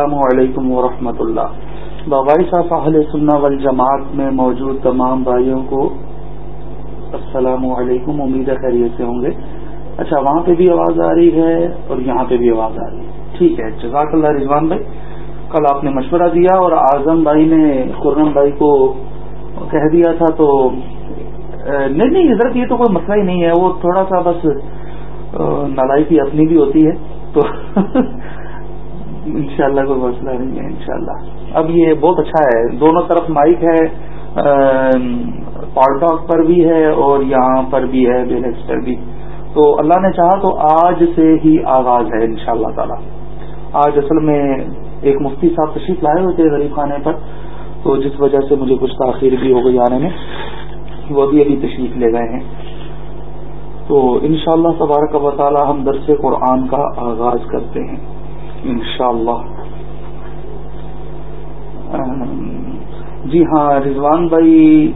السلام علیکم ورحمۃ اللہ بابائی صاحب، اہل سننا والجماعت میں موجود تمام بھائیوں کو السلام علیکم، امید خیریت سے ہوں گے۔ اچھا وہاں پہ بھی آواز آ رہی ہے اور یہاں پہ بھی آواز آ رہی ہے۔ ٹھیک ہے، جزاک اللہ رضوان بھائی۔ کل آپ نے مشورہ دیا اور اعظم بھائی نے خرم بھائی کو کہہ دیا تھا تو نہیں نہیں، حضرت، یہ تو کوئی مسئلہ ہی نہیں ہے۔ وہ تھوڑا سا بس نلائی کی اپنی بھی ہوتی ہے تو انشاءاللہ کوئی مسئلہ نہیں ہے، انشاءاللہ۔ اب یہ بہت اچھا ہے۔ دونوں طرف مائک ہے ٹاک پر بھی ہے اور یہاں پر بھی ہے بیلیکس پر بھی۔ تو اللہ نے چاہا تو آج سے ہی آغاز ہے ان شاء اللہ تعالی۔ آج اصل میں ایک مفتی صاحب تشریف لائے ہوئے تھے غریب خانے پر۔ تو جس وجہ سے مجھے کچھ تاخیر بھی ہو گئی آنے میں وہ بھی ابھی تشریف لے گئے ہیں۔ تو انشاءاللہ شاء اللہ تبارک و تعالی ہم درس قرآن کا آغاز کرتے ہیں۔ انشاءاللہ۔ جی ہاں رضوان بھائی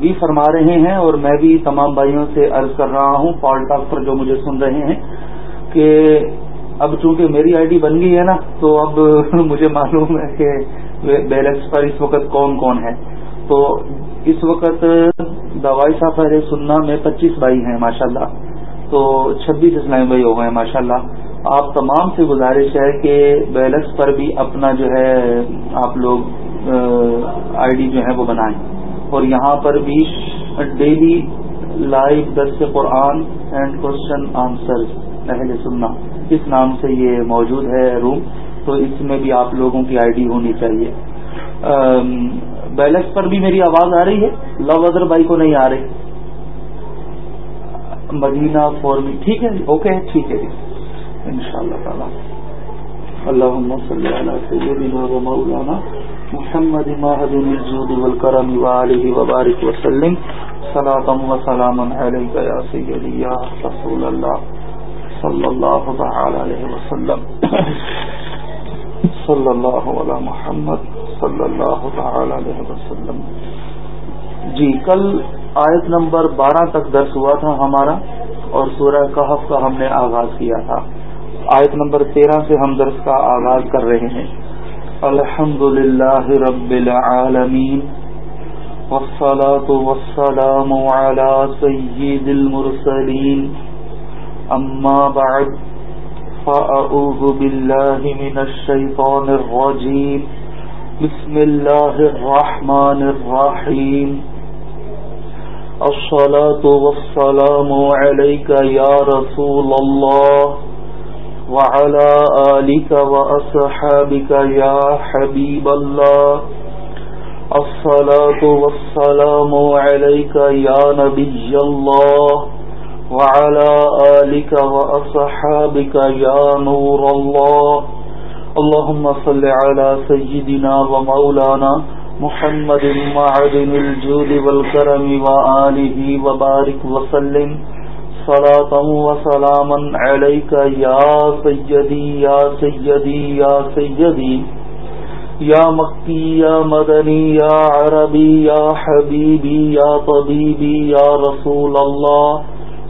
بھی فرما رہے ہیں اور میں بھی تمام بھائیوں سے عرض کر رہا ہوں پال ٹاک پر جو مجھے سن رہے ہیں، کہ اب چونکہ میری آئی ڈی بن گئی ہے نا، تو اب مجھے معلوم ہے کہ بیلنس پر اس وقت کون کون ہے۔ تو اس وقت دوائی سافر سننا، میں پچیس بھائی ہیں، ماشاءاللہ۔ تو چھبیس اسلام بھائی ہو گئے ماشاء اللہ آپ تمام سے گزارش ہے کہ بیلنس پر بھی اپنا جو ہے، آپ لوگ آئی ڈی جو ہے وہ بنائیں۔ اور یہاں پر بھی ڈیلی لائیو درس قرآن اینڈ کوشچن آنسر پہلے سننا۔ اس نام سے یہ موجود ہے روم تو اس میں بھی آپ لوگوں کی آئی ڈی ہونی چاہیے۔ بیلنس پر بھی میری آواز آ رہی ہے؟ لو ادر بائی کو نہیں آ رہی۔ مدینہ فورمی ٹھیک ہے اوکے ٹھیک ہے جی۔, جی۔ ان شاء اللہ تعالیٰ. اللهم صل على سيدنا ومولانا محمد ماهد الجود والكرم وآله وبارك وسلم صلاة وسلاما عليك يا سيدي يا رسول الله صلى الله تعالى عليه وسلم. صلى الله على محمد صلى الله تعالى عليه وسلم. جی کل آیت نمبر بارہ تک درس ہوا تھا ہمارا اور سورہ کہف کا ہم نے آغاز کیا تھا۔ آیت نمبر تیرہ سے ہم درس کا آغاز کر رہے ہیں۔ الحمد للہ رب العالمین، والصلاة والسلام على سید المرسلین۔ اما بعد فأعوذ باللہ من الشیطان الرجیم۔ بسم اللہ الرحمن الرحیم۔ الصلاة والسلام علیکہ یا رسول اللہ۔ وعلى آلك وأصحابك يا حبيب الله. الصلاة والسلام عليك يا نبي الله. وعلى آلك وأصحابك يا نور الله. اللهم صل على سيدنا ومولانا محمد معدن الجود والكرم وآله وبارك وسلم. صلاة وسلاما عليك يا سيدي يا سيدي يا سيدي، يا مكي يا مدني، يا عربي، يا حبيبي، يا طبيبي، يا رسول الله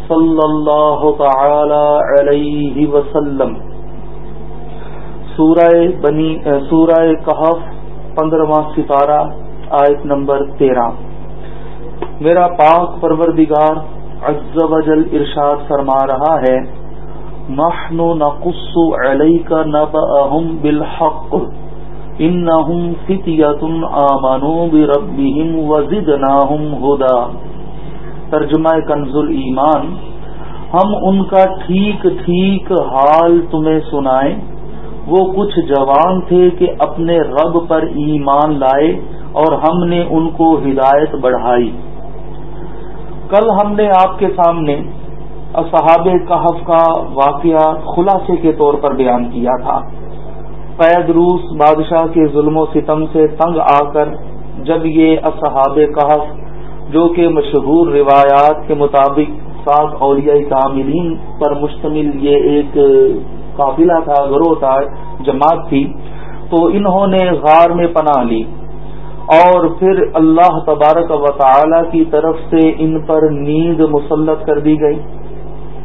صلى الله تعالى عليه وسلم. سورہ بنی، سورہ کہف، پندرواں ستارہ، آیت نمبر تیرہ. میرا پاک پروردگار عز و جل ارشاد فرما رہا ہے، نحن نقص علیک نبأهم بالحق، انہم فتیت آمنوا بربهم وزدناهم ہدا۔ ترجمہ کنز ایمان، ہم ان کا ٹھیک ٹھیک حال تمہیں سنائیں۔ وہ کچھ جوان تھے کہ اپنے رب پر ایمان لائے اور ہم نے ان کو ہدایت بڑھائی۔ کل ہم نے آپ کے سامنے اصحاب کہف کا واقعہ خلاصے کے طور پر بیان کیا تھا۔ قید روس بادشاہ کے ظلم و ستم سے تنگ آ کر جب یہ اصحاب کہف جو کہ مشہور روایات کے مطابق سات اولیاء کاملین پر مشتمل یہ ایک قافلہ تھا، گروہ تھا، جماعت تھی، تو انہوں نے غار میں پناہ لی۔ اور پھر اللہ تبارک و تعالی کی طرف سے ان پر نیند مسلط کر دی گئی۔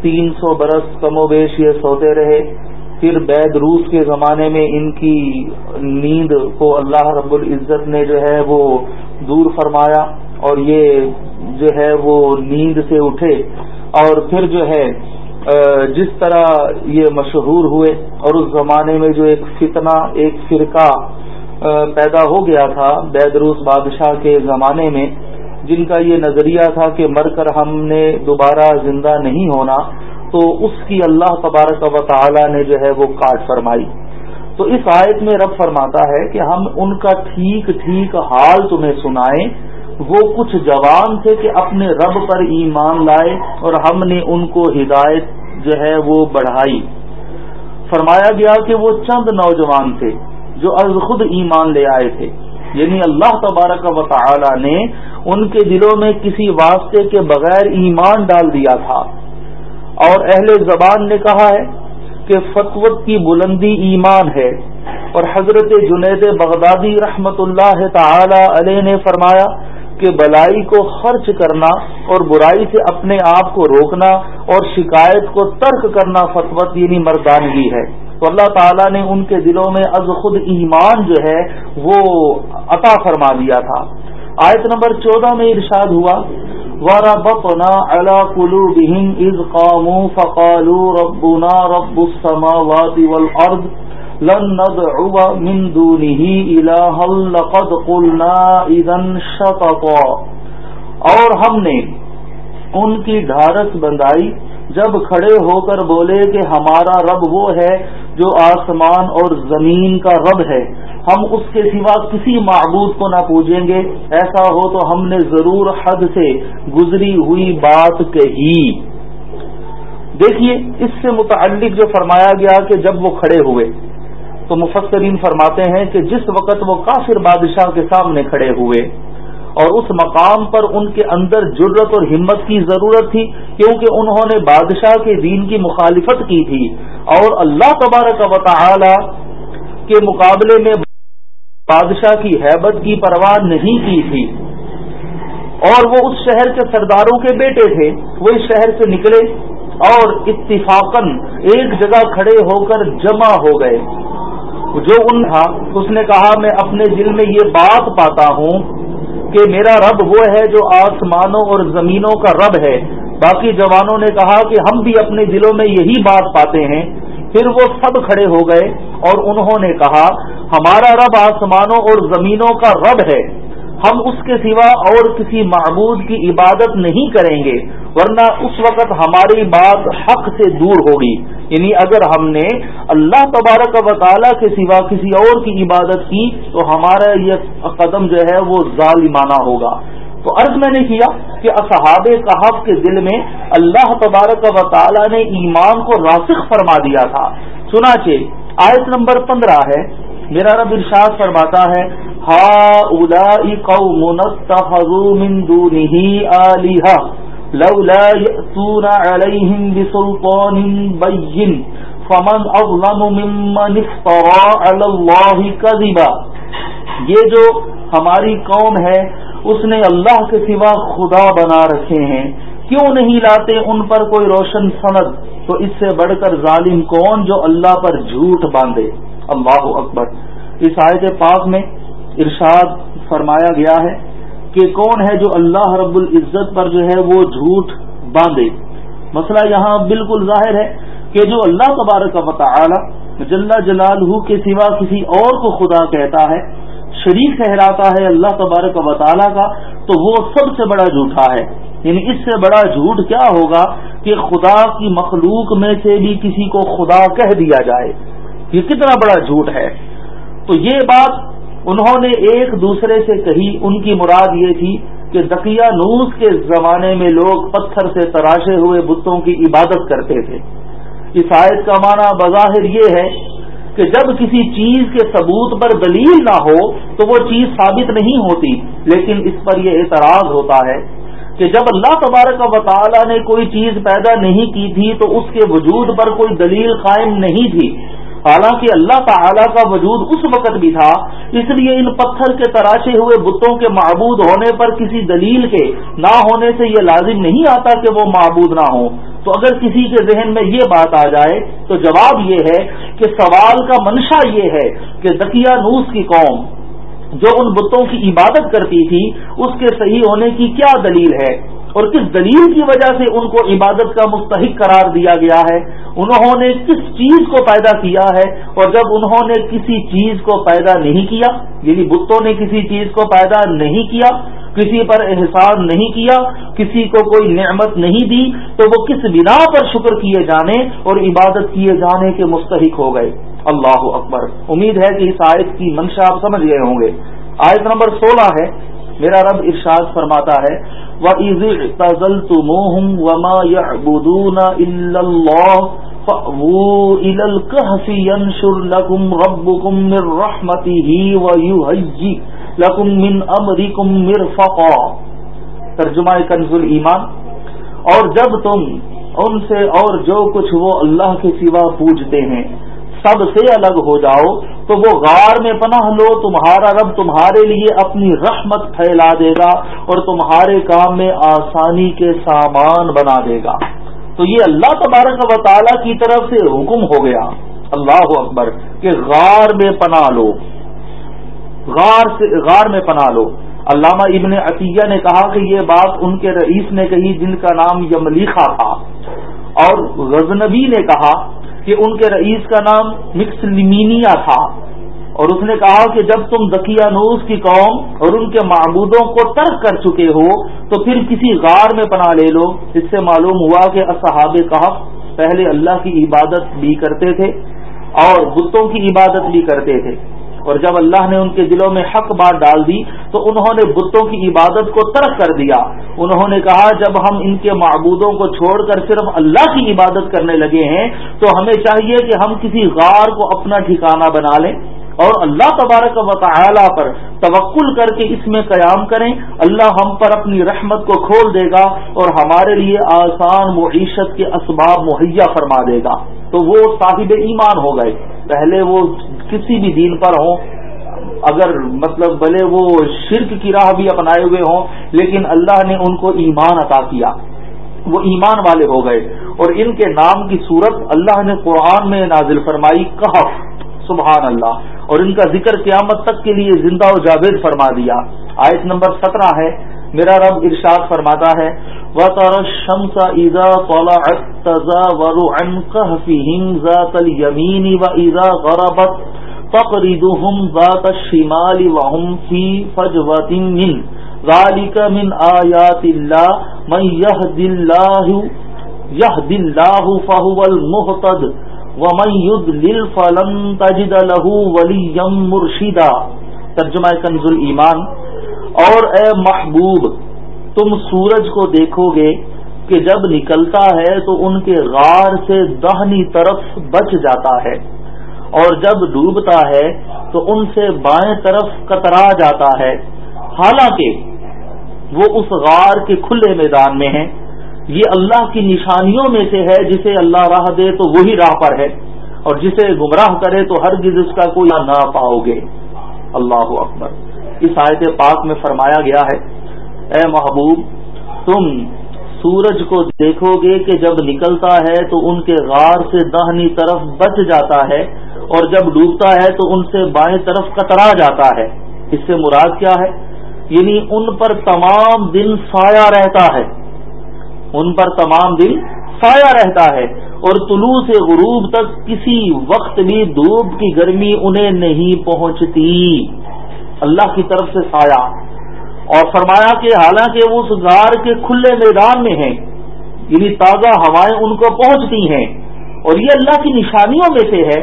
تین سو برس کم و بیش یہ سوتے رہے۔ پھر بید روس کے زمانے میں ان کی نیند کو اللہ رب العزت نے جو ہے وہ دور فرمایا اور یہ جو ہے وہ نیند سے اٹھے۔ اور پھر جو ہے جس طرح یہ مشہور ہوئے اور اس زمانے میں جو ایک فتنہ، ایک فرقہ پیدا ہو گیا تھا بیدروس بادشاہ کے زمانے میں، جن کا یہ نظریہ تھا کہ مر کر ہم نے دوبارہ زندہ نہیں ہونا، تو اس کی اللہ تبارک و تعالی نے جو ہے وہ کاٹ فرمائی۔ تو اس آیت میں رب فرماتا ہے کہ ہم ان کا ٹھیک ٹھیک حال تمہیں سنائیں۔ وہ کچھ جوان تھے کہ اپنے رب پر ایمان لائے اور ہم نے ان کو ہدایت جو ہے وہ بڑھائی۔ فرمایا گیا کہ وہ چند نوجوان تھے۔ جو از خود ایمان لے آئے تھے۔ یعنی اللہ تبارک و تعالی نے ان کے دلوں میں کسی واسطے کے بغیر ایمان ڈال دیا تھا۔ اور اہل زبان نے کہا ہے کہ فتوت کی بلندی ایمان ہے۔ اور حضرت جنید بغدادی رحمت اللہ تعالی علیہ نے فرمایا کہ بلائی کو خرچ کرنا اور برائی سے اپنے آپ کو روکنا اور شکایت کو ترک کرنا فتوت یعنی مردانگی ہے۔ تو اللہ تعالیٰ نے ان کے دلوں میں از خود ایمان جو ہے وہ عطا فرما دیا تھا۔ آیت نمبر چودہ میں ارشاد ہوا وارا بپنا اللہ کلو بہن از قامو فقالو ربنا رب السماوات والارض لن ندعو من دونه الها لقد قلنا شططا۔ اور ہم نے ان کی ڈھارس بندائی جب کھڑے ہو کر بولے کہ ہمارا رب وہ ہے جو آسمان اور زمین کا رب ہے، ہم اس کے سوا کسی معبود کو نہ پوجیں گے۔ ایسا ہو تو ہم نے ضرور حد سے گزری ہوئی بات کہی۔ دیکھیے، اس سے متعلق جو فرمایا گیا کہ جب وہ کھڑے ہوئے، تو مفسرین فرماتے ہیں کہ جس وقت وہ کافر بادشاہ کے سامنے کھڑے ہوئے اور اس مقام پر ان کے اندر جرت اور ہمت کی ضرورت تھی، کیونکہ انہوں نے بادشاہ کے دین کی مخالفت کی تھی۔ اور اللہ تبارک و تعالی کے مقابلے میں بادشاہ کی حیبت کی پرواہ نہیں کی تھی۔ اور وہ اس شہر کے سرداروں کے بیٹے تھے، وہ اس شہر سے نکلے اور اتفاقن ایک جگہ کھڑے ہو کر جمع ہو گئے۔ جو ان تھا، اس نے کہا، میں اپنے دل میں یہ بات پاتا ہوں کہ میرا رب وہ ہے جو آسمانوں اور زمینوں کا رب ہے۔ باقی جوانوں نے کہا کہ ہم بھی اپنے دلوں میں یہی بات پاتے ہیں۔ پھر وہ سب کھڑے ہو گئے اور انہوں نے کہا، ہمارا رب آسمانوں اور زمینوں کا رب ہے۔ ہم اس کے سوا اور کسی معبود کی عبادت نہیں کریں گے، ورنہ اس وقت ہماری بات حق سے دور ہوگی۔ یعنی اگر ہم نے اللہ تبارک و تعالیٰ کے سوا کسی اور کی عبادت کی، تو ہمارا یہ قدم جو ہے وہ ظالمانہ ہوگا۔ تو عرض میں نے کیا کہ اصحاب کہف کے دل میں اللہ تبارک و تعالیٰ نے ایمان کو راسخ فرما دیا تھا۔ سنا چنانچہ آیت نمبر پندرہ ہے۔ میرا رب ارشاد فرماتا ہے ہا قوم من دونه آلیہ لولا بسلطان فمن أظلم ممن افترى على الله كذبا یہ جو ہماری قوم ہے، اس نے اللہ کے سوا خدا بنا رکھے ہیں۔ کیوں نہیں لاتے ان پر کوئی روشن سند؟ تو اس سے بڑھ کر ظالم کون جو اللہ پر جھوٹ باندھے؟ اللہ اکبر۔ اس آیت پاک میں ارشاد فرمایا گیا ہے کہ کون ہے جو اللہ رب العزت پر جو ہے وہ جھوٹ باندھے۔ مسئلہ یہاں بالکل ظاہر ہے کہ جو اللہ تبارک و تعالی جل جلال کے سوا کسی اور کو خدا کہتا ہے، شریک ٹھہراتا ہے اللہ تبارک و تعالی کا، تو وہ سب سے بڑا جھوٹا ہے۔ یعنی اس سے بڑا جھوٹ کیا ہوگا کہ خدا کی مخلوق میں سے بھی کسی کو خدا کہہ دیا جائے۔ یہ کتنا بڑا جھوٹ ہے۔ تو یہ بات انہوں نے ایک دوسرے سے کہی۔ ان کی مراد یہ تھی کہ دقیانوس کے زمانے میں لوگ پتھر سے تراشے ہوئے بتوں کی عبادت کرتے تھے۔ اس آیت کا معنی بظاہر یہ ہے کہ جب کسی چیز کے ثبوت پر دلیل نہ ہو تو وہ چیز ثابت نہیں ہوتی۔ لیکن اس پر یہ اعتراض ہوتا ہے کہ جب اللہ تبارک و تعالی نے کوئی چیز پیدا نہیں کی تھی تو اس کے وجود پر کوئی دلیل قائم نہیں تھی۔ حالانکہ اللہ تعالی کا وجود اس وقت بھی تھا، اس لیے ان پتھر کے تراشے ہوئے بتوں کے معبود ہونے پر کسی دلیل کے نہ ہونے سے یہ لازم نہیں آتا کہ وہ معبود نہ ہوں۔ تو اگر کسی کے ذہن میں یہ بات آ جائے، تو جواب یہ ہے کہ سوال کا منشا یہ ہے کہ دکیا نوس کی قوم جو ان بتوں کی عبادت کرتی تھی، اس کے صحیح ہونے کی کیا دلیل ہے؟ اور کس دلیل کی وجہ سے ان کو عبادت کا مستحق قرار دیا گیا ہے؟ انہوں نے کس چیز کو پیدا کیا ہے؟ اور جب انہوں نے کسی چیز کو پیدا نہیں کیا یعنی بتوں نے کسی چیز کو پیدا نہیں کیا، کسی پر احسان نہیں کیا، کسی کو کوئی نعمت نہیں دی، تو وہ کس بنا پر شکر کیے جانے اور عبادت کیے جانے کے مستحق ہو گئے؟ اللہ اکبر۔ امید ہے کہ اس آیت کی منشا آپ سمجھ گئے ہوں گے۔ آیت نمبر سولہ ہے۔ میرا رب ارشاد فرماتا ہے وَمَا يَعْبُدُونَ إِلَّا اللَّهِ فَأْوُوا إِلَى الْكَهْفِ يَنْشُرْ لَكُمْ رَبُّكُمْ مِنْ رَحْمَتِهِ وَيُهَيِّئْ لَكُمْ مِنْ أَمْرِكُمْ مِرْفَقًا۔ ترجمہ کنز ایمان اور جب تم ان سے اور جو کچھ وہ اللہ کے سوا پوجتے ہیں سب سے الگ ہو جاؤ، تو وہ غار میں پناہ لو، تمہارا رب تمہارے لیے اپنی رحمت پھیلا دے گا اور تمہارے کام میں آسانی کے سامان بنا دے گا۔ تو یہ اللہ تبارک و تعالی کی طرف سے حکم ہو گیا۔ اللہ اکبر، کہ غار میں پناہ لو۔ غار سے، غار میں پناہ لو۔ علامہ ابن عطیہ نے کہا کہ یہ بات ان کے رئیس نے کہی جن کا نام یملیخا تھا۔ اور غزنبی نے کہا کہ ان کے رئیس کا نام مکس لیمینیا تھا۔ اور اس نے کہا کہ جب تم دکیانوس کی قوم اور ان کے معبودوں کو ترک کر چکے ہو، تو پھر کسی غار میں پناہ لے لو۔ اس سے معلوم ہوا کہ اصحاب کہف پہلے اللہ کی عبادت بھی کرتے تھے اور بتوں کی عبادت بھی کرتے تھے۔ اور جب اللہ نے ان کے دلوں میں حق بات ڈال دی تو انہوں نے بتوں کی عبادت کو ترک کر دیا۔ انہوں نے کہا، جب ہم ان کے معبودوں کو چھوڑ کر صرف اللہ کی عبادت کرنے لگے ہیں، تو ہمیں چاہیے کہ ہم کسی غار کو اپنا ٹھکانہ بنا لیں اور اللہ تبارک و تعالی پر توکل کر کے اس میں قیام کریں۔ اللہ ہم پر اپنی رحمت کو کھول دے گا اور ہمارے لیے آسان معیشت کے اسباب مہیا فرما دے گا۔ تو وہ صاحب ایمان ہو گئے۔ پہلے وہ کسی بھی دین پر ہوں، اگر مطلب بھلے وہ شرک کی راہ بھی اپنائے ہوئے ہوں، لیکن اللہ نے ان کو ایمان عطا کیا۔ وہ ایمان والے ہو گئے۔ اور ان کے نام کی صورت اللہ نے قرآن میں نازل فرمائی، کہف سبحان اللہ اور ان کا ذکر قیامت تک کے لیے زندہ و جاوید فرما دیا۔ آیت نمبر سترہ ہے۔ میرا رب ارشاد فرماتا ہے وَتَرَ الشَّمْسَ إِذَا طَلَعَتْ تَزَاوَرُ عَنْ كَهْفِهِمْ ذَاتَ الْيَمِينِ وَإِذَا غَرَبَتْ تَقْرِدُهُمْ ذَاتَ الشِّمَالِ وَهُمْ فِي فَجْوَةٍ مِّنْ ذَلِكَ مِنْ آيَاتِ اللَّهِ مَنْ يَهْدِ اللَّهُ يَهْدِ اللَّهُ فَهُوَ الْمُهْتَدِ وَمَنْ يُضْلِلْ فَلَنْ تَجِدَ لَهُ وَلِيًّا مُرْشِدًا۔ ترجمہ کنز ایمان اور اے محبوب، تم سورج کو دیکھو گے کہ جب نکلتا ہے تو ان کے غار سے دہنی طرف بچ جاتا ہے، اور جب ڈوبتا ہے تو ان سے بائیں طرف کترا جاتا ہے۔ حالانکہ وہ اس غار کے کھلے میدان میں ہیں۔ یہ اللہ کی نشانیوں میں سے ہے جسے اللہ راہ دے تو وہی راہ پر ہے، اور جسے گمراہ کرے تو ہر اس کا کوئی نہ پاؤ گے۔ اللہ اکبر۔ اس آیت پاک میں فرمایا گیا ہے، اے محبوب، تم سورج کو دیکھو گے کہ جب نکلتا ہے تو ان کے غار سے دہنی طرف بچ جاتا ہے، اور جب ڈوبتا ہے تو ان سے بائیں طرف کترا جاتا ہے۔ اس سے مراد کیا ہے؟ یعنی ان پر تمام دن سایہ رہتا ہے۔ ان پر تمام دن سایہ رہتا ہے، اور طلوع سے غروب تک کسی وقت بھی دھوپ کی گرمی انہیں نہیں پہنچتی۔ اللہ کی طرف سے سایہ اور فرمایا کہ حالانکہ اس غار کے کھلے میدان میں ہیں یعنی تازہ ہوائیں ان کو پہنچتی ہیں، اور یہ اللہ کی نشانیوں میں سے ہے۔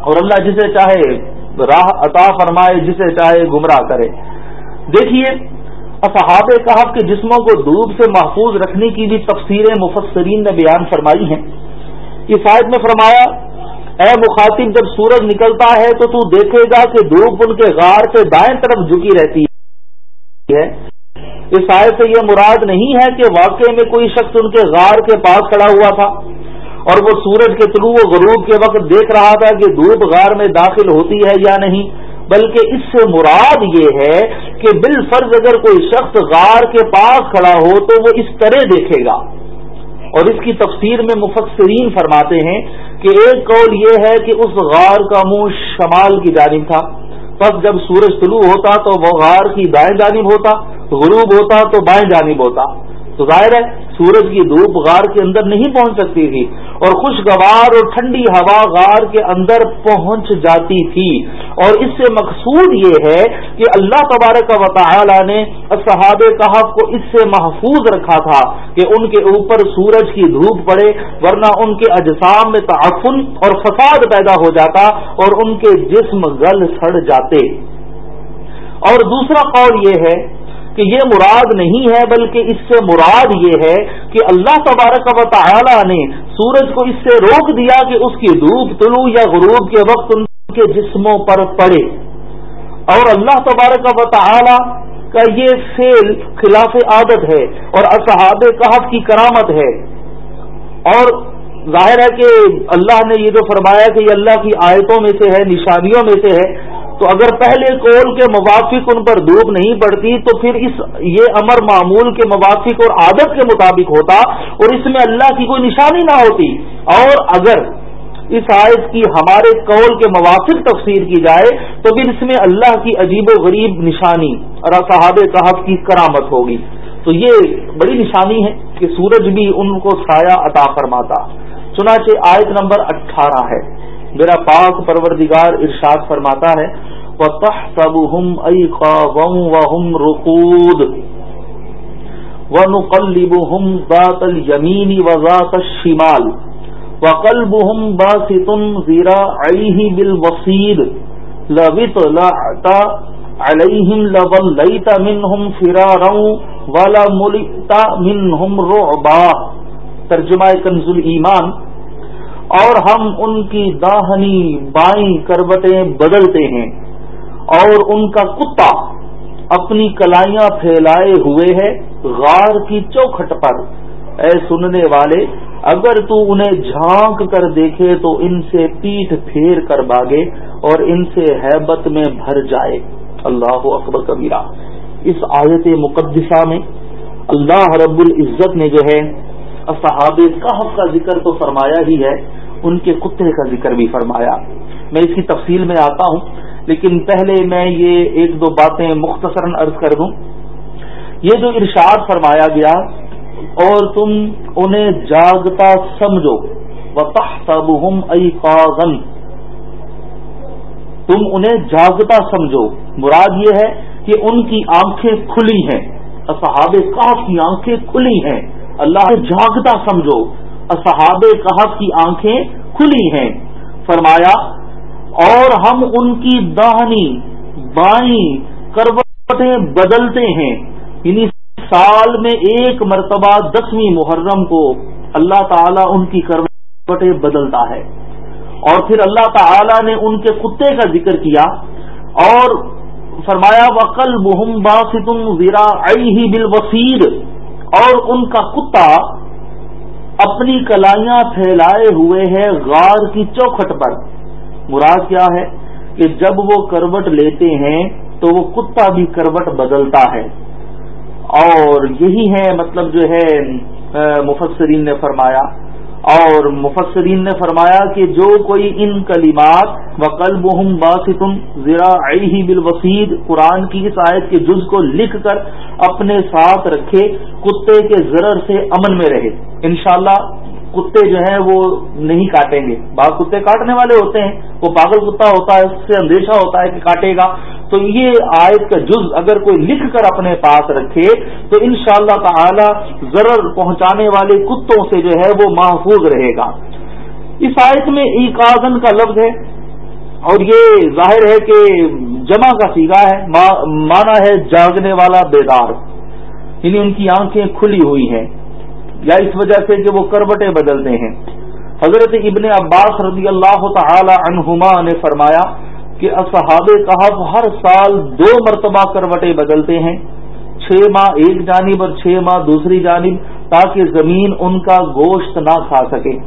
اور اللہ جسے چاہے راہ عطا فرمائے، جسے چاہے گمراہ کرے۔ دیکھیے، اصحاب کہا کے جسموں کو دھوپ سے محفوظ رکھنے کی بھی تفسیریں مفسرین نے بیان فرمائی ہیں۔ اس آیت میں فرمایا اے مخاطب، جب سورج نکلتا ہے تو تو دیکھے گا کہ دھوپ ان کے غار سے دائیں طرف جھکی رہتی ہے۔ اس آئے سے یہ مراد نہیں ہے کہ واقعے میں کوئی شخص ان کے غار کے پاس کھڑا ہوا تھا اور وہ سورج کے طلوع و غروب کے وقت دیکھ رہا تھا کہ دھوپ غار میں داخل ہوتی ہے یا نہیں، بلکہ اس سے مراد یہ ہے کہ بال فرض اگر کوئی شخص غار کے پاس کھڑا ہو تو وہ اس طرح دیکھے گا۔ اور اس کی تفسیر میں مفسرین فرماتے ہیں کہ ایک قول یہ ہے کہ اس غار کا منہ شمال کی جانب تھا۔ پس جب سورج طلوع ہوتا تو وہ غار کی دائیں جانب ہوتا، غروب ہوتا تو بائیں جانب ہوتا۔ تو ظاہر ہے سورج کی دھوپ غار کے اندر نہیں پہنچ سکتی تھی اور خوشگوار اور ٹھنڈی ہوا غار کے اندر پہنچ جاتی تھی اور اس سے مقصود یہ ہے کہ اللہ تبارک و تعالی نے صحاب کہف کو اس سے محفوظ رکھا تھا کہ ان کے اوپر سورج کی دھوپ پڑے ورنہ ان کے اجسام میں تعفن اور فساد پیدا ہو جاتا اور ان کے جسم گل سڑ جاتے۔ اور دوسرا قول یہ ہے کہ یہ مراد نہیں ہے، بلکہ اس سے مراد یہ ہے کہ اللہ تبارک و تعالی نے سورج کو اس سے روک دیا کہ اس کی دھوپ، طلوع یا غروب کے وقت ان کے جسموں پر پڑے۔ اور اللہ تبارک و تعالی کا یہ فیل خلاف عادت ہے اور اصحاب کہف کی کرامت ہے۔ اور ظاہر ہے کہ اللہ نے یہ جو فرمایا کہ یہ اللہ کی آیتوں میں سے ہے، نشانیوں میں سے ہے تو اگر پہلے کول کے موافق ان پر دھوپ نہیں پڑتی تو پھر اس یہ امر معمول کے موافق اور عادت کے مطابق ہوتا اور اس میں اللہ کی کوئی نشانی نہ ہوتی۔ اور اگر اس آیت کی ہمارے قول کے موافق تفسیر کی جائے تو پھر اس میں اللہ کی عجیب و غریب نشانی اور صحاب کہف کی کرامت ہوگی۔ تو یہ بڑی نشانی ہے کہ سورج بھی ان کو سایہ عطا فرماتا۔ چنانچہ آیت نمبر اٹھارہ ہے۔ میرا پاک پروردگار ارشاد فرماتا ہے، وَتَحْسَبُهُمْ أَيْقَاظًا وَهُمْ رُقُودٌ۔ وَنُقَلِّبُهُمْ ذَاتَ الْيَمِينِ وَذَاتَ الشِّمَالِ۔ وَقَلْبُهُمْ بَاسِطٌ ذِرَاعَيْهِ بِالْوَصِيدِ۔ لَوِطْلَعْتَ عَلَيْهِمْ لَوَلَّيْتَ مِنْهُمْ فِرَارًا وَلَمُلِئْتَ مِنْهُمْ رُعْبًا۔ ترجمہ کنز الایمان اور ہم ان کی داہنی بائیں کروٹیں بدلتے ہیں اور ان کا کتا اپنی کلائیاں پھیلائے ہوئے ہے غار کی چوکھٹ پر۔ اے سننے والے، اگر تو انہیں جھانک کر دیکھے تو ان سے پیٹ پھیر کر باغے اور ان سے حیبت میں بھر جائے۔ اللہ اکبر کبیرہ۔ اس آیت مقدسہ میں اللہ رب العزت نے جو ہے صحاب کہف کا ذکر تو فرمایا ہی ہے ان کے کتے کا ذکر بھی فرمایا۔ میں اس کی تفصیل میں آتا ہوں، لیکن پہلے میں یہ ایک دو باتیں مختصراً عرض کر دوں۔ یہ جو ارشاد فرمایا گیا، اور تم انہیں جاگتا سمجھو تم انہیں جاگتا سمجھو۔ مراد یہ ہے کہ ان کی آنکھیں کھلی ہیں۔ اصحاب کاف کی آنکھیں کھلی ہیں۔ اللہ جاگتا سمجھو۔ اصحاب کہف کی آنکھیں کھلی ہیں۔ فرمایا، اور ہم ان کی داہنی، بائیں کروٹیں بدلتے ہیں۔ یعنی سال میں ایک مرتبہ دسویں محرم کو اللہ تعالیٰ ان کی کروٹیں بدلتا ہے۔ اور پھر اللہ تعالی نے ان کے کتے کا ذکر کیا اور فرمایا وقل بہم باستم ویرا ہی اور ان کا کتا اپنی کلائیاں پھیلائے ہوئے ہیں غار کی چوکھٹ پر۔ مراد کیا ہے؟ کہ جب وہ کروٹ لیتے ہیں تو وہ کتا بھی کروٹ بدلتا ہے۔ اور یہی ہے مطلب جو ہے مفسرین نے فرمایا اور مفسرین نے فرمایا کہ جو کوئی ان کلمات وقلب ہم باستم ذرا ہی بالوسید قرآن کی اس آیت کے جز کو لکھ کر اپنے ساتھ رکھے، کتے کے ذرر سے امن میں رہے۔ انشاءاللہ کتے جو ہیں وہ نہیں کاٹیں گے۔ بعض کتے کاٹنے والے ہوتے ہیں، وہ پاگل کتا ہوتا ہے، اس سے اندیشہ ہوتا ہے کہ کاٹے گا۔ تو یہ آیت کا جز اگر کوئی لکھ کر اپنے پاس رکھے، تو انشاءاللہ شاء تعالی ضرر پہنچانے والے کتوں سے جو ہے وہ محفوظ رہے گا۔ اس آیت میں ایکازن کا لفظ ہے اور یہ ظاہر ہے کہ جمع کا سیگا ہے مانا ہے جاگنے والا بیدار۔ یعنی ان کی آنکھیں کھلی ہوئی ہیں۔ یا اس وجہ سے کہ وہ کروٹیں بدلتے ہیں۔ حضرت ابن عباس رضی اللہ تعالی عنہما نے فرمایا کہ اصحاب کہف ہر سال دو مرتبہ کروٹیں بدلتے ہیں، چھ ماہ ایک جانب اور چھ ماہ دوسری جانب تاکہ زمین ان کا گوشت نہ کھا سکے۔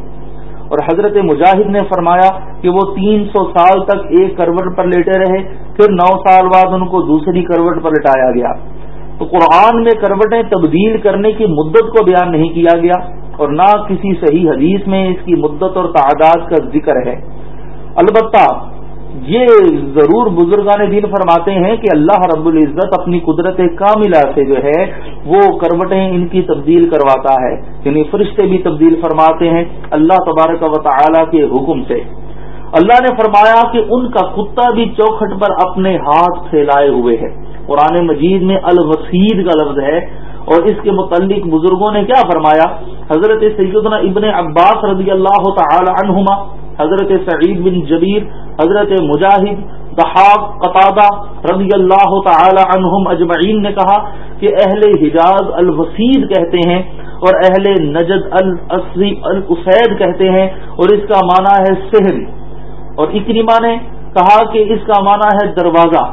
اور حضرت مجاہد نے فرمایا کہ وہ تین سو سال تک ایک کروٹ پر لیٹے رہے، پھر نو سال بعد ان کو دوسری کروٹ پر لٹایا گیا۔ تو قرآن میں کروٹیں تبدیل کرنے کی مدت کو بیان نہیں کیا گیا اور نہ کسی صحیح حدیث میں اس کی مدت اور تعداد کا ذکر ہے۔ البتہ یہ ضرور بزرگان دین فرماتے ہیں کہ اللہ رب العزت اپنی قدرت کاملہ سے جو ہے وہ کروٹیں ان کی تبدیل کرواتا ہے یعنی فرشتے بھی تبدیل فرماتے ہیں اللہ تبارک و تعالی کے حکم سے۔ اللہ نے فرمایا کہ ان کا کتا بھی چوکھٹ پر اپنے ہاتھ پھیلائے ہوئے ہے۔ قرآن مجید میں الوسید کا لفظ ہے اور اس کے متعلق بزرگوں نے کیا فرمایا؟ حضرت سیدنا ابن عباس رضی اللہ تعالی عنہما، حضرت سعید بن جبیر، حضرت مجاہد دحاق قطادہ رضی اللہ تعالی عنہم اجمعین نے کہا کہ اہل حجاز الوسید کہتے ہیں اور اہل نجد الاسری الاسید کہتے ہیں اور اس کا معنی ہے سہر اور اکریما نے کہا کہ اس کا معنی ہے دروازہ۔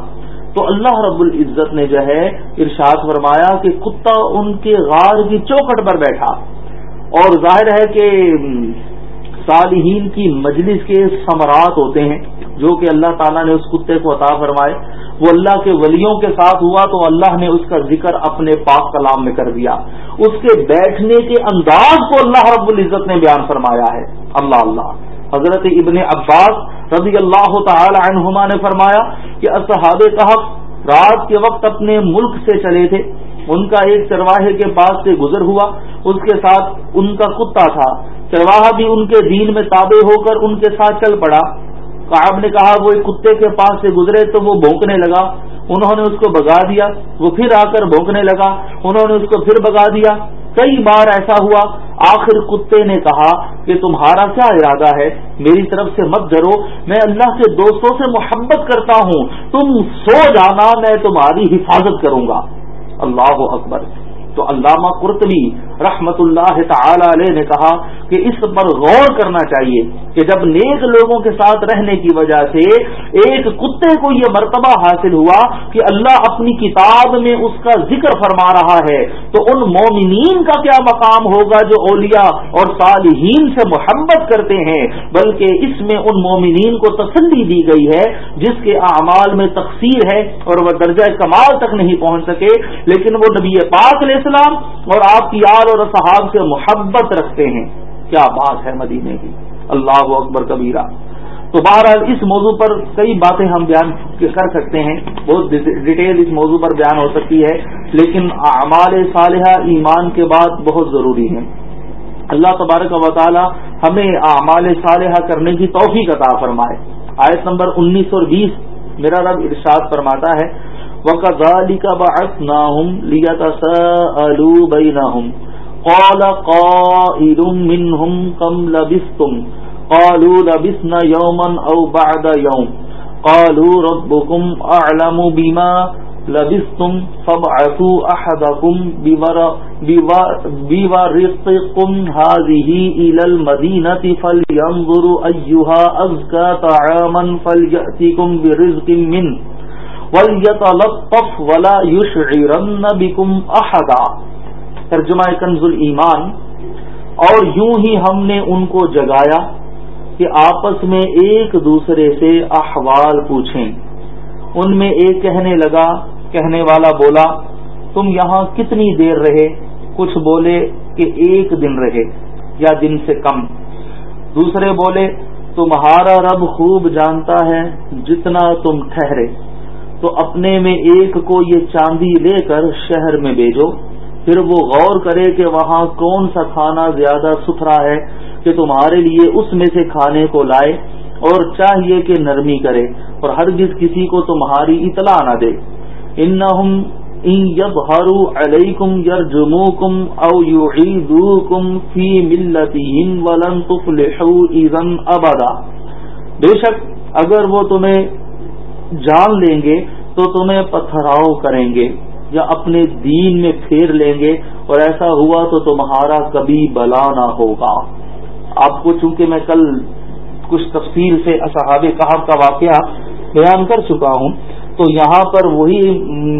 تو اللہ رب العزت نے جو ہے ارشاد فرمایا کہ کتا ان کے غار کی چوکٹ پر بیٹھا۔ اور ظاہر ہے کہ صالحین کی مجلس کے ثمرات ہوتے ہیں، جو کہ اللہ تعالیٰ نے اس کتے کو عطا فرمائے۔ وہ اللہ کے ولیوں کے ساتھ ہوا تو اللہ نے اس کا ذکر اپنے پاک کلام میں کر دیا۔ اس کے بیٹھنے کے انداز کو اللہ رب العزت نے بیان فرمایا ہے۔ اللہ اللہ۔ حضرت ابن عباس رضی اللہ تعالی عنہما نے فرمایا کہ اصحاب کہف رات کے وقت اپنے ملک سے چلے تھے۔ ان کا ایک چرواہے کے پاس سے گزر ہوا۔ اس کے ساتھ ان کا کتا تھا۔ چرواہا بھی ان کے دین میں تابع ہو کر ان کے ساتھ چل پڑا۔ کاب نے کہا، وہ ایک کتے کے پاس سے گزرے تو وہ بھونکنے لگا۔ انہوں نے اس کو بگا دیا۔ وہ پھر آ کر بھونکنے لگا۔ انہوں نے اس کو پھر بگا دیا۔ کئی بار ایسا ہوا، آخر کتے نے کہا کہ تمہارا کیا ارادہ ہے؟ میری طرف سے مت ڈرو، میں اللہ کے دوستوں سے محبت کرتا ہوں۔ تم سو جانا، میں تمہاری حفاظت کروں گا۔ اللہ اکبر۔ تو علامہ قرطبی رحمت اللہ تعالی علیہ نے کہا کہ اس پر غور کرنا چاہیے کہ جب نیک لوگوں کے ساتھ رہنے کی وجہ سے ایک کتے کو یہ مرتبہ حاصل ہوا کہ اللہ اپنی کتاب میں اس کا ذکر فرما رہا ہے، تو ان مومنین کا کیا مقام ہوگا جو اولیاء اور صالحین سے محبت کرتے ہیں؟ بلکہ اس میں ان مومنین کو تسلی دی گئی ہے، جس کے اعمال میں تقسیر ہے اور وہ درجہ کمال تک نہیں پہنچ سکے، لیکن وہ نبی پاک علیہ السلام اور آپ کی آل اور صحاب سے محبت رکھتے ہیں۔ کیا بات ہے مدینے کی؟ اللہ اکبر کبیرہ۔ تو بہرحال اس موضوع پر کئی باتیں ہم بیان کر سکتے ہیں۔ بہت ڈیٹیل اس موضوع پر بیان ہو سکتی ہے۔ لیکن اعمال صالحہ ایمان کے بعد بہت ضروری ہے اللہ تبارک و تعالی ہمیں اعمال صالحہ کرنے کی توفیق عطا فرمائے۔ آیت نمبر انیس اور بیس میرا رب ارشاد فرماتا ہے۔ وَكَذَلِكَ بَعَثْنَاهُمْ لِيَتَسَاءَلُوا بَيْنَهُمْ۔ قال قائل منهم كم لبثتم؟ قالوا لبثنا يوما او بعد يوم. قالوا ربكم اعلم بما لبثتم، فابعثوا احدكم بورقكم هذه الى المدينه فلينظروا ايها ازكى طعاما فلياتكم برزق منه. وليتلطف ولا يشعرن بكم احدا ترجمہ کنز ایمان اور یوں ہی ہم نے ان کو جگایا کہ آپس میں ایک دوسرے سے احوال پوچھیں۔ ان میں ایک کہنے لگا، کہنے والا بولا، تم یہاں کتنی دیر رہے؟ کچھ بولے کہ ایک دن رہے یا دن سے کم۔ دوسرے بولے، تمہارا رب خوب جانتا ہے جتنا تم ٹھہرے، تو اپنے میں ایک کو یہ چاندی لے کر شہر میں بھیجو۔ پھر وہ غور کرے کہ وہاں کون سا کھانا زیادہ ستھرا ہے کہ تمہارے لیے اس میں سے کھانے کو لائے اور چاہیے کہ نرمی کرے اور ہر جس کسی کو تمہاری اطلاع نہ دے۔ ان علیکم یر جمو کم او یو کم فی ملتی ولن ابدا۔ بے شک اگر وہ تمہیں جان لیں گے تو تمہیں پتھراؤ کریں گے۔ یا اپنے دین میں پھیر لیں گے اور ایسا ہوا تو تمہارا کبھی بلا نہ ہوگا۔ آپ کو چونکہ میں کل کچھ تفصیل سے اصحاب کہاب کا واقعہ بیان کر چکا ہوں، تو یہاں پر وہی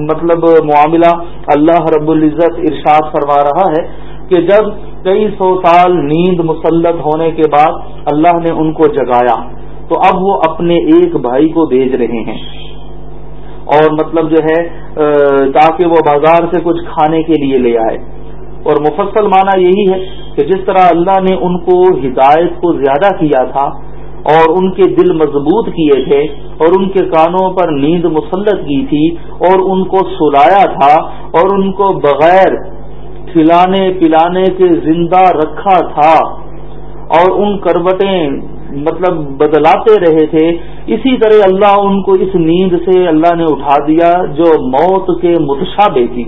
مطلب معاملہ اللہ رب العزت ارشاد فرما رہا ہے کہ جب کئی سو سال نیند مسلط ہونے کے بعد اللہ نے ان کو جگایا، تو اب وہ اپنے ایک بھائی کو بھیج رہے ہیں۔ اور مطلب جو ہے تاکہ وہ بازار سے کچھ کھانے کے لیے لے آئے۔ اور مفصل معنی یہی ہے کہ جس طرح اللہ نے ان کو ہدایت کو زیادہ کیا تھا اور ان کے دل مضبوط کیے تھے اور ان کے کانوں پر نیند مسلط کی تھی اور ان کو سلایا تھا اور ان کو بغیر کھلانے پلانے کے زندہ رکھا تھا اور ان کروٹیں مطلب بدلاتے رہے تھے، اسی طرح اللہ ان کو اس نیند سے اللہ نے اٹھا دیا جو موت کے متشابے تھی،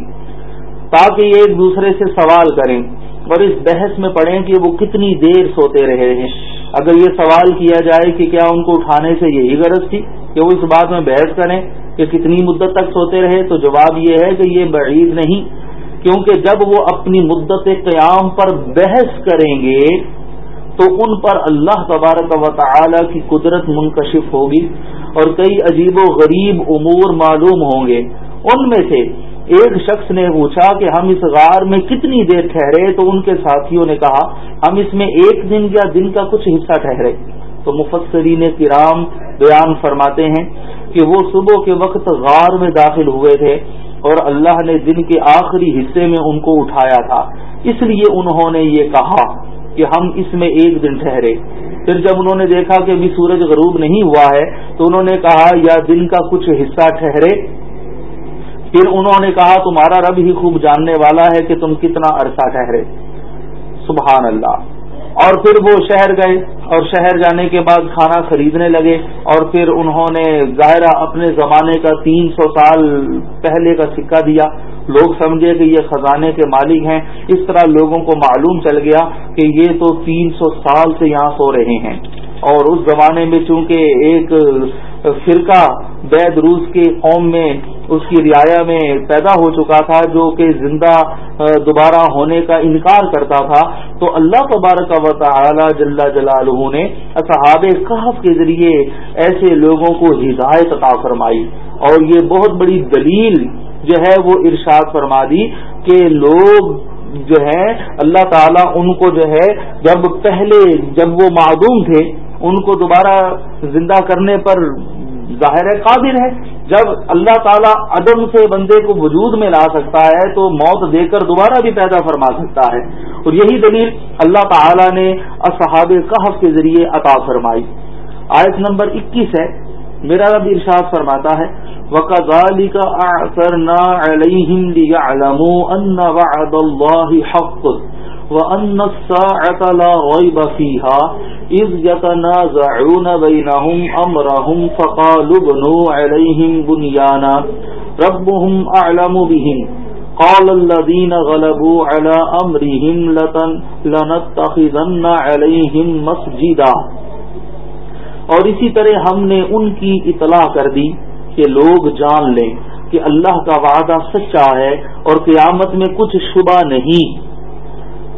تاکہ یہ ایک دوسرے سے سوال کریں اور اس بحث میں پڑھیں کہ وہ کتنی دیر سوتے رہے ہیں۔ اگر یہ سوال کیا جائے کہ کیا ان کو اٹھانے سے یہی غرض تھی کہ وہ اس بات میں بحث کریں کہ کتنی مدت تک سوتے رہے، تو جواب یہ ہے کہ یہ بعید نہیں، کیونکہ جب وہ اپنی مدت قیام پر بحث کریں گے تو ان پر اللہ تبارک و تعالی کی قدرت منکشف ہوگی اور کئی عجیب و غریب امور معلوم ہوں گے۔ ان میں سے ایک شخص نے پوچھا کہ ہم اس غار میں کتنی دیر ٹھہرے؟ تو ان کے ساتھیوں نے کہا، ہم اس میں ایک دن یا دن کا کچھ حصہ ٹھہرے۔ تو مفسرین کرام بیان فرماتے ہیں کہ وہ صبح کے وقت غار میں داخل ہوئے تھے اور اللہ نے دن کے آخری حصے میں ان کو اٹھایا تھا۔ اس لیے انہوں نے یہ کہا کہ ہم اس میں ایک دن ٹھہرے۔ پھر جب انہوں نے دیکھا کہ ابھی سورج غروب نہیں ہوا ہے، تو انہوں نے کہا، یا دن کا کچھ حصہ ٹھہرے۔ پھر انہوں نے کہا، تمہارا رب ہی خوب جاننے والا ہے کہ تم کتنا عرصہ ٹھہرے۔ سبحان اللہ۔ اور پھر وہ شہر گئے، اور شہر جانے کے بعد کھانا خریدنے لگے۔ اور پھر انہوں نے ظاہرہ اپنے زمانے کا تین سو سال پہلے کا سکہ دیا۔ لوگ سمجھے کہ یہ خزانے کے مالک ہیں۔ اس طرح لوگوں کو معلوم چل گیا کہ یہ تو تین سو سال سے یہاں سو رہے ہیں۔ اور اس زمانے میں چونکہ ایک فرقہ بید روس کے قوم میں اس کی رعایا میں پیدا ہو چکا تھا، جو کہ زندہ دوبارہ ہونے کا انکار کرتا تھا، تو اللہ تبارک و تعالی جل جلالہ نے اصحاب کہف کے ذریعے ایسے لوگوں کو ہدایت عطا فرمائی۔ اور یہ بہت بڑی دلیل جو ہے وہ ارشاد فرما دی کہ لوگ جو ہے اللہ تعالیٰ ان کو جو ہے، جب پہلے جب وہ معدوم تھے، ان کو دوبارہ زندہ کرنے پر ظاہر ہے، قادر ہے۔ جب اللہ تعالیٰ عدم سے بندے کو وجود میں لا سکتا ہے، تو موت دے کر دوبارہ بھی پیدا فرما سکتا ہے۔ اور یہی دلیل اللہ تعالیٰ نے اصحاب کہف کے ذریعے عطا فرمائی۔ آیت نمبر اکیس ہے۔ میرا رب ارشاد فرماتا ہے وَكَذَلِكَ أَعْثَرْنَا عَلَيْهِمْ لِيَعْلَمُوا أَنَّ وَعْدَ اللَّهِ حَقٌّ وَأَنَّ السَّاعَةَ لَا رَيْبَ فِيهَا إِذْ يَتَنَازَعُونَ بَيْنَهُمْ أَمْرَهُمْ فَقَالُوا ابْنُوا عَلَيْهِمْ بُنْيَانًا رَبُّهُمْ أَعْلَمُ بِهِمْ قال الذين غلبوا على أمرهم لنتخذن عليهم مسجدا اور اسی طرح ہم نے ان کی اطلاع کر دی کہ لوگ جان لیں کہ اللہ کا وعدہ سچا ہے اور قیامت میں کچھ شبہ نہیں۔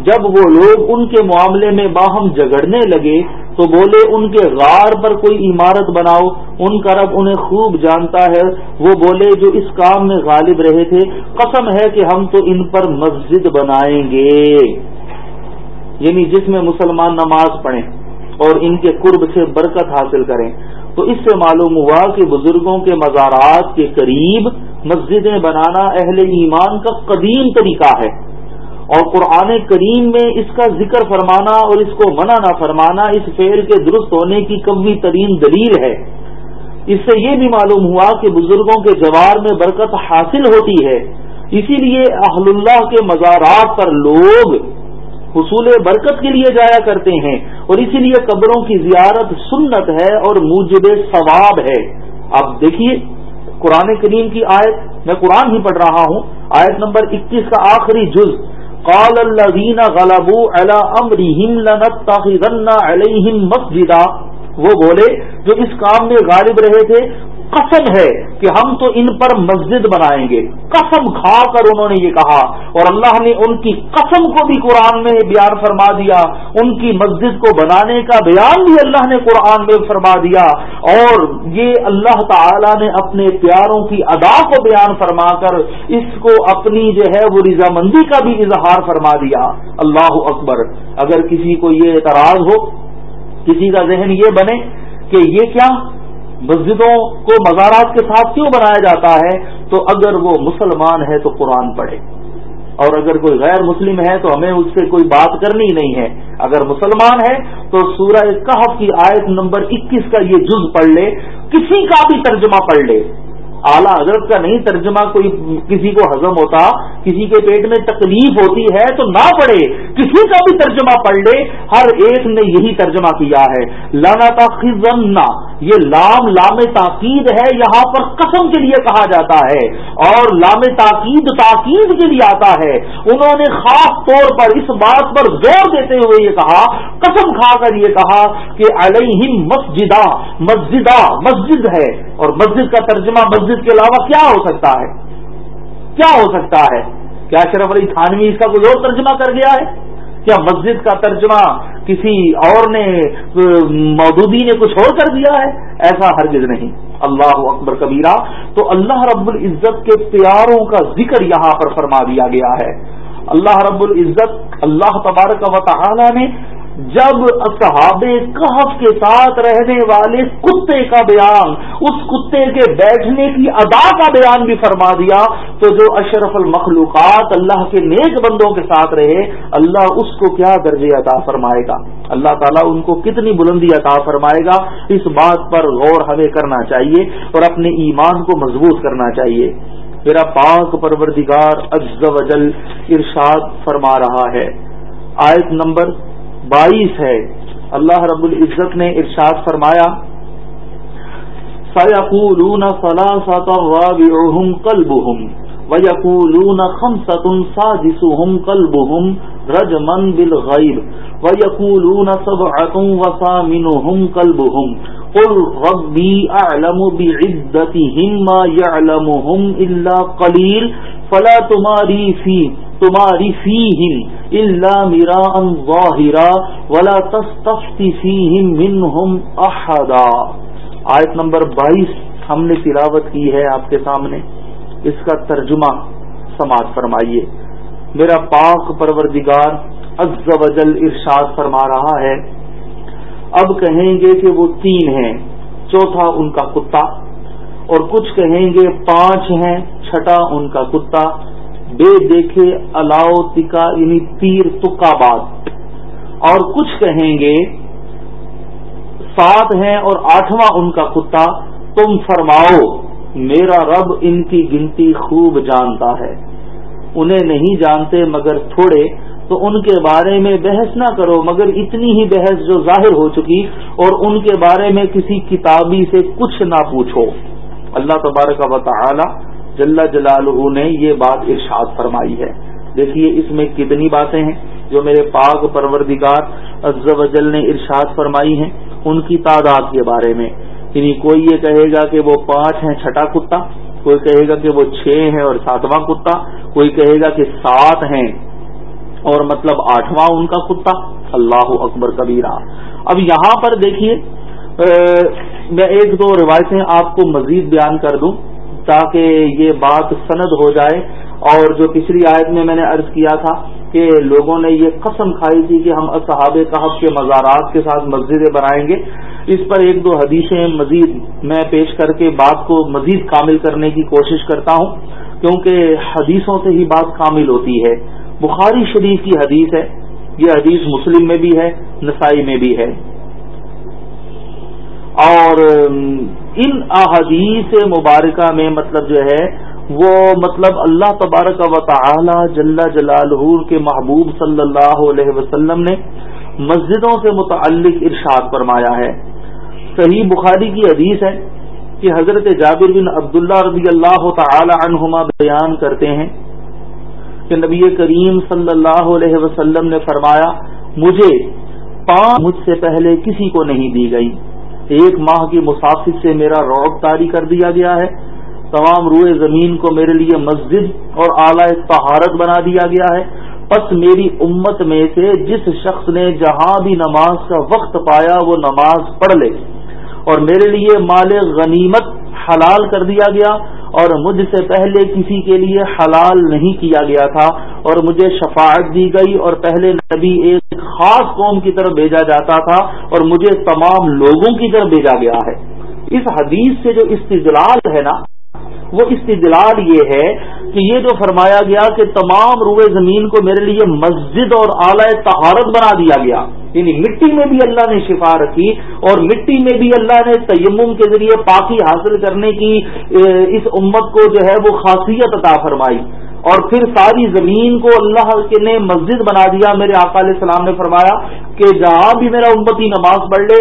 جب وہ لوگ ان کے معاملے میں باہم جگڑنے لگے تو بولے، ان کے غار پر کوئی عمارت بناؤ، ان کا رب انہیں خوب جانتا ہے۔ وہ بولے، جو اس کام میں غالب رہے تھے، قسم ہے کہ ہم تو ان پر مسجد بنائیں گے۔ یعنی جس میں مسلمان نماز پڑھیں اور ان کے قرب سے برکت حاصل کریں۔ تو اس سے معلوم ہوا کہ بزرگوں کے مزارات کے قریب مسجدیں بنانا اہل ایمان کا قدیم طریقہ ہے۔ اور قرآن کریم میں اس کا ذکر فرمانا اور اس کو منع نہ فرمانا اس فعل کے درست ہونے کی کمی ترین دلیل ہے۔ اس سے یہ بھی معلوم ہوا کہ بزرگوں کے جوار میں برکت حاصل ہوتی ہے۔ اسی لیے اہل اللہ کے مزارات پر لوگ حصول برکت کے لیے جایا کرتے ہیں اور اسی لیے قبروں کی زیارت سنت ہے اور موجب ثواب ہے۔ اب دیکھیے، قرآن کریم کی آیت، میں قرآن ہی پڑھ رہا ہوں۔ آیت نمبر اکیس کا آخری جز۔ قال الذين غلبوا على امرهم لنتخذن عليهم مسجدا۔ وہ بولے، جو اس کام میں غالب رہے تھے قسم ہے کہ ہم تو ان پر مسجد بنائیں گے۔ قسم کھا کر انہوں نے یہ کہا۔ اور اللہ نے ان کی قسم کو بھی قرآن میں بیان فرما دیا۔ ان کی مسجد کو بنانے کا بیان بھی اللہ نے قرآن میں فرما دیا۔ اور یہ اللہ تعالی نے اپنے پیاروں کی ادا کو بیان فرما کر اس کو اپنی جو ہے وہ رضامندی کا بھی اظہار فرما دیا۔ اللہ اکبر۔ اگر کسی کو یہ اعتراض ہو، کسی کا ذہن یہ بنے کہ یہ کیا مسجدوں کو مزارات کے ساتھ کیوں بنایا جاتا ہے؟ تو اگر وہ مسلمان ہے تو قرآن پڑھے۔ اور اگر کوئی غیر مسلم ہے تو ہمیں اس سے کوئی بات کرنی نہیں ہے۔ اگر مسلمان ہے تو سورہ کہف کی آیت نمبر اکیس کا یہ جز پڑھ لے، کسی کا بھی ترجمہ پڑھ لے۔ اعلیٰ حضرت کا نہیں ترجمہ کوئی کسی کو ہضم ہوتا کسی کے پیٹ میں تکلیف ہوتی ہے تو نہ پڑھے، کسی کا بھی ترجمہ پڑھ لے، ہر ایک نے یہی ترجمہ کیا ہے۔ لانا تا یہ لام لام تاکید ہے، یہاں پر قسم کے لیے کہا جاتا ہے۔ اور لام تاکید تاکید کے لیے آتا ہے۔ انہوں نے خاص طور پر اس بات پر زور دیتے ہوئے یہ کہا، قسم کھا کر یہ کہا کہ علیہ مسجدہ مسجدہ، مسجد ہے۔ اور مسجد کا ترجمہ مسجد کے علاوہ کیا ہو سکتا ہے؟ کیا ہو سکتا ہے؟ کیا اشرف علی تھانوی اس کا کوئی اور ترجمہ کر گیا ہے؟ کیا مسجد کا ترجمہ کسی اور نے، مودودی نے کچھ اور کر دیا ہے؟ ایسا ہرگز نہیں۔ اللہ اکبر کبیرہ، تو اللہ رب العزت کے پیاروں کا ذکر یہاں پر فرما دیا گیا ہے۔ اللہ رب العزت، اللہ تبارک و تعالی نے جب اصحاب کہف کے ساتھ رہنے والے کتے کا بیان، اس کتے کے بیٹھنے کی ادا کا بیان بھی فرما دیا، تو جو اشرف المخلوقات اللہ کے نیک بندوں کے ساتھ رہے، اللہ اس کو کیا درجے عطا فرمائے گا؟ اللہ تعالیٰ ان کو کتنی بلندی عطا فرمائے گا؟ اس بات پر غور ہمیں کرنا چاہیے اور اپنے ایمان کو مضبوط کرنا چاہیے۔ میرا پاک پروردگار عز و جل ارشاد فرما رہا ہے۔ آیت نمبر بائیس ہے۔ اللہ رب العزت نے ارشاد فرمایا سیقولون ثلاثة رابعهم قلبهم، ويقولون خمسة سادسهم قلبهم رجما بالغيب، ويقولون سبعة وثامنهم قلبهم، قل ربي أعلم بعدتهم ما يعلمهم إلا قليل، فلا تماری فی تماری فی ہم اللہ میرا ظاہرا ولا تستفتی فیہم منہم احدا۔ آیت نمبر بائیس ہم نے تلاوت کی ہے آپ کے سامنے۔ اس کا ترجمہ سماعت فرمائیے۔ میرا پاک پروردگار عز و جل ارشاد فرما رہا ہے۔ اب کہیں گے کہ وہ تین ہیں، چوتھا ان کا کتا، اور کچھ کہیں گے پانچ ہیں، چھٹا ان کا کتا۔ بے دیکھے الاؤ تکا یعنی تیر تکا باد۔ اور کچھ کہیں گے، سات ہیں اور آٹھواں ان کا کتا، تم فرماؤ، میرا رب ان کی گنتی خوب جانتا ہے۔ انہیں نہیں جانتے مگر تھوڑے، تو ان کے بارے میں بحث نہ کرو، مگر اتنی ہی بحث جو ظاہر ہو چکی، اور ان کے بارے میں کسی کتابی سے کچھ نہ پوچھو۔ اللہ تبارک و تعالی جل جلالہ نے یہ بات ارشاد فرمائی ہے۔ دیکھیے اس میں کتنی باتیں ہیں جو میرے پاک پروردگار عز و جل نے ارشاد فرمائی ہیں ان کی تعداد کے بارے میں۔ یعنی کوئی یہ کہے گا کہ وہ پانچ ہیں چھٹا کتا، کوئی کہے گا کہ وہ چھ ہیں اور ساتواں کتا، کوئی کہے گا کہ سات ہیں اور مطلب آٹھواں ان کا کتا۔ اللہ اکبر کبیرہ۔ اب یہاں پر دیکھیے میں ایک دو روایتیں آپ کو مزید بیان کر دوں۔ تاکہ یہ بات سند ہو جائے۔ اور جو پچھلی آیت میں میں نے عرض کیا تھا کہ لوگوں نے یہ قسم کھائی تھی کہ ہم اصحاب کہف کے مزارات کے ساتھ مسجدیں بنائیں گے۔ اس پر ایک دو حدیثیں مزید میں پیش کر کے بات کو مزید کامل کرنے کی کوشش کرتا ہوں، کیونکہ حدیثوں سے ہی بات کامل ہوتی ہے۔ بخاری شریف کی حدیث ہے، یہ حدیث مسلم میں بھی ہے، نسائی میں بھی ہے۔ اور ان احادیث مبارکہ میں مطلب جو ہے، وہ مطلب اللہ تبارک و تعالی جل جلال کے محبوب صلی اللہ علیہ وسلم نے مسجدوں سے متعلق ارشاد فرمایا ہے۔ صحیح بخاری کی حدیث ہے کہ حضرت جابر بن عبداللہ رضی اللہ تعالی عنہما بیان کرتے ہیں کہ نبی کریم صلی اللہ علیہ وسلم نے فرمایا، مجھے پانچ مجھ سے پہلے کسی کو نہیں دی گئی۔ ایک ماہ کی مسافر سے میرا روب تاری کر دیا گیا ہے۔ تمام روئے زمین کو میرے لیے مسجد اور اعلی طہارت بنا دیا گیا ہے۔ پس میری امت میں سے جس شخص نے جہاں بھی نماز کا وقت پایا وہ نماز پڑھ لے اور میرے لیے مال غنیمت حلال کر دیا گیا اور مجھ سے پہلے کسی کے لیے حلال نہیں کیا گیا تھا اور مجھے شفاعت دی گئی اور پہلے نبی ایک خاص قوم کی طرف بھیجا جاتا تھا اور مجھے تمام لوگوں کی طرف بھیجا گیا ہے۔ اس حدیث سے جو استدلال ہے نا وہ استدلال یہ ہے کہ یہ جو فرمایا گیا کہ تمام روئے زمین کو میرے لیے مسجد اور اعلی تہارت بنا دیا گیا یعنی مٹی میں بھی اللہ نے شفا رکھی اور مٹی میں بھی اللہ نے تیمم کے ذریعے پاکی حاصل کرنے کی اس امت کو جو ہے وہ خاصیت عطا فرمائی۔ اور پھر ساری زمین کو اللہ کے نے مسجد بنا دیا۔ میرے آقا علیہ السلام نے فرمایا کہ جہاں بھی میرا امتی نماز پڑھ لے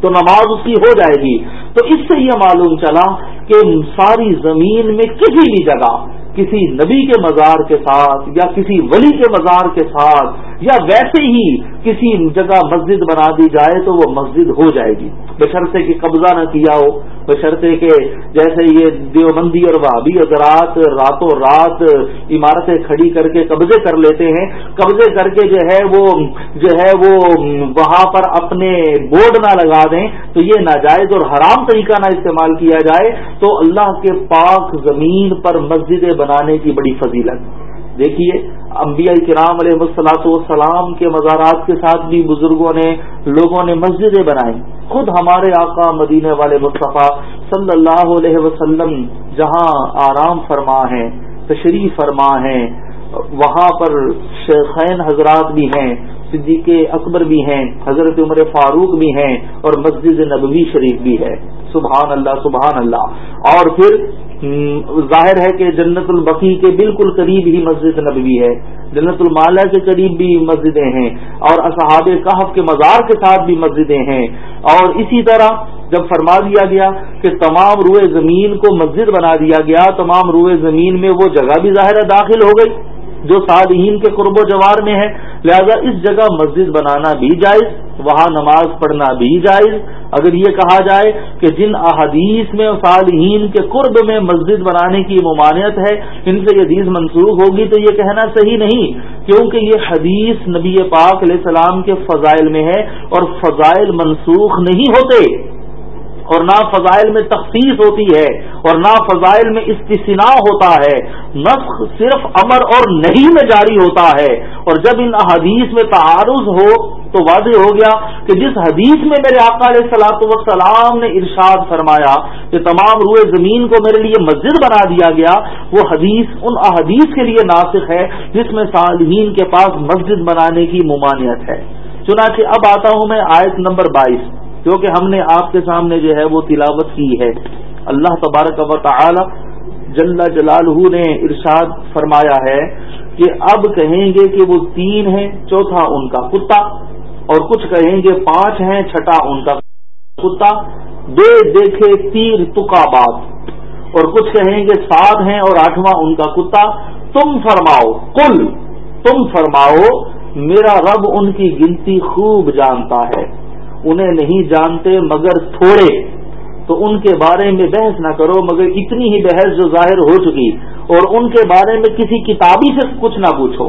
تو نماز اس کی ہو جائے گی۔ تو اس سے یہ معلوم چلا کہ ساری زمین میں کسی بھی جگہ کسی نبی کے مزار کے ساتھ یا کسی ولی کے مزار کے ساتھ یا ویسے ہی کسی جگہ مسجد بنا دی جائے تو وہ مسجد ہو جائے گی۔ بشرطے کہ قبضہ نہ کیا ہو۔ بشرطے کہ جیسے یہ دیوبندی اور وابی حضرات راتوں رات عمارتیں کھڑی کر کے قبضے کر لیتے ہیں، قبضے کر کے جو ہے وہ، جو ہے وہ وہاں پر اپنے بورڈ نہ لگا دیں تو یہ ناجائز اور حرام طریقہ نہ استعمال کیا جائے تو اللہ کے پاک زمین پر مسجدیں بنانے کی بڑی فضیلت۔ دیکھیے، انبیاء کرام علیہ وسلاۃ والسلام کے مزارات کے ساتھ بھی بزرگوں نے، لوگوں نے مسجدیں بنائی خود ہمارے آقا مدینے والے مصطفیٰ صلی اللہ علیہ وسلم جہاں آرام فرما ہیں تشریف فرما ہیں وہاں پر شیخین حضرات بھی ہیں، صدیق اکبر بھی ہیں، حضرت عمر فاروق بھی ہیں اور مسجد نبوی شریف بھی ہے۔ سبحان اللہ سبحان اللہ۔ اور پھر ظاہر ہے کہ جنت البقی کے بالکل قریب ہی مسجد نبوی ہے۔ جنت المالا کے قریب بھی مسجدیں ہیں اور اصحاب کہف کے مزار کے ساتھ بھی مسجدیں ہیں۔ اور اسی طرح جب فرما دیا گیا کہ تمام روئے زمین کو مسجد بنا دیا گیا، تمام روئے زمین میں وہ جگہ بھی ظاہر داخل ہو گئی جو صالحین کے قرب و جوار میں ہے۔ لہذا اس جگہ مسجد بنانا بھی جائز، وہاں نماز پڑھنا بھی جائز۔ اگر یہ کہا جائے کہ جن احادیث میں صالحین کے قرب میں مسجد بنانے کی ممانعت ہے، ان سے یہ حدیث منسوخ ہوگی تو یہ کہنا صحیح نہیں، کیونکہ یہ حدیث نبی پاک علیہ السلام کے فضائل میں ہے اور فضائل منسوخ نہیں ہوتے۔ اور نہ فضائل میں تخصیص ہوتی ہے اور نہ فضائل میں استثناء ہوتا ہے۔ نسخ صرف امر اور نہیں میں جاری ہوتا ہے۔ اور جب ان احادیث میں تعارض ہو تو واضح ہو گیا کہ جس حدیث میں میرے آقا علیہ سلاط وسلام نے ارشاد فرمایا کہ تمام روئے زمین کو میرے لیے مسجد بنا دیا گیا، وہ حدیث ان احادیث کے لیے ناسخ ہے، جس میں صالحین کے پاس مسجد بنانے کی ممانعت ہے۔ چنانچہ اب آتا ہوں میں آیت نمبر بائیس۔ کیونکہ ہم نے آپ کے سامنے جو ہے وہ تلاوت کی ہے۔ اللہ تبارک و تعالی جل جلال نے ارشاد فرمایا ہے کہ اب کہیں گے کہ وہ تین ہیں، چوتھا ان کا کتا، اور کچھ کہیں گے پانچ ہیں، چھٹا ان کا کتا۔ دے دیکھے تیر تکا بات اور کچھ کہیں گے سات ہیں اور آٹھواں ان کا کتا۔ تم فرماؤ کل تم فرماؤ، میرا رب ان کی گنتی خوب جانتا ہے۔ انہیں نہیں جانتے مگر تھوڑے۔ تو ان کے بارے میں بحث نہ کرو، مگر اتنی ہی بحث جو ظاہر ہو چکی۔ اور ان کے بارے میں کسی کتابی سے کچھ نہ پوچھو۔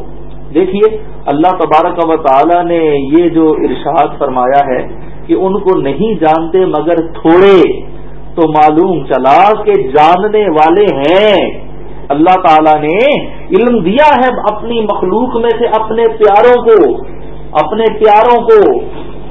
دیکھیے، اللہ تبارک و تعالی نے یہ جو ارشاد فرمایا ہے کہ ان کو نہیں جانتے مگر تھوڑے، تو معلوم چلا کہ جاننے والے ہیں۔ اللہ تعالی نے علم دیا ہے اپنی مخلوق میں سے اپنے پیاروں کو، اپنے پیاروں کو۔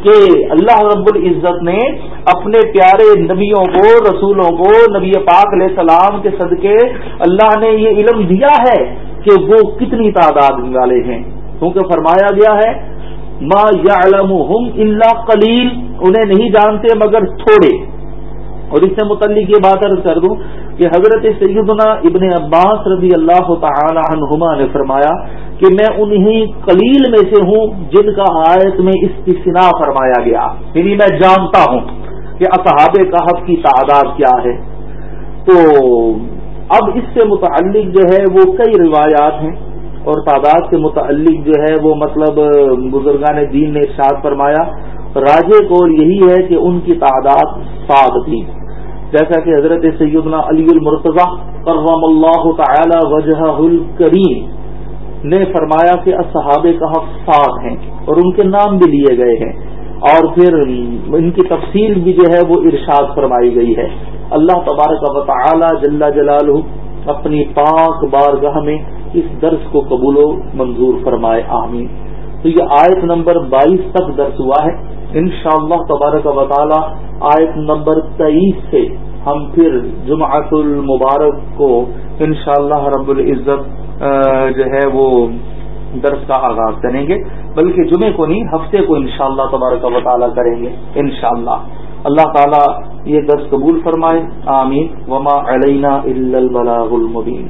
کہ اللہ رب العزت نے اپنے پیارے نبیوں کو، رسولوں کو، نبی پاک علیہ السلام کے صدقے اللہ نے یہ علم دیا ہے کہ وہ کتنی تعداد والے ہیں۔ کیونکہ فرمایا گیا ہے، ما یا اللہ کلیل انہیں نہیں جانتے مگر تھوڑے۔ اور اس سے متعلق یہ بات عرض کر دوں کہ حضرت سیدنا ابن عباس رضی اللہ تعالی عنہما نے فرمایا کہ میں انہی قلیل میں سے ہوں جن کا آیت میں استثناء فرمایا گیا۔ یعنی میں جانتا ہوں کہ اصحاب کہف کی تعداد کیا ہے۔ تو اب اس سے متعلق جو ہے وہ کئی روایات ہیں اور تعداد سے متعلق جو ہے وہ مطلب بزرگان دین نے ارشاد فرمایا۔ راجے قول یہی ہے کہ ان کی تعداد سات تھی۔ جیسا کہ حضرت سیدنا علی المرتضی کرم اللہ تعالی وجہ الکریم۔ نے فرمایا کہ اصحاب کہف سات ہیں اور ان کے نام بھی لیے گئے ہیں۔ اور پھر ان کی تفصیل بھی جو ہے وہ ارشاد فرمائی گئی ہے۔ اللہ تبارک و تعالی جل جلال اپنی پاک بارگاہ میں اس درس کو قبول و منظور فرمائے، آمین۔ تو یہ آیت نمبر بائیس تک درس ہوا ہے۔ ان شاء اللہ تبارک و تعالی آیت نمبر تیئیس سے ہم پھر جمعۃ المبارک کو انشاءاللہ رب العزت جو ہے وہ درس کا آغاز کریں گے۔ بلکہ جمعے کو نہیں، ہفتے کو انشاءاللہ تبارک و تعالی کریں گے، انشاءاللہ۔ اللہ تعالیٰ یہ درس قبول فرمائے، آمین۔ وما علینا البلاغ المبین